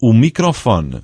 o microfone.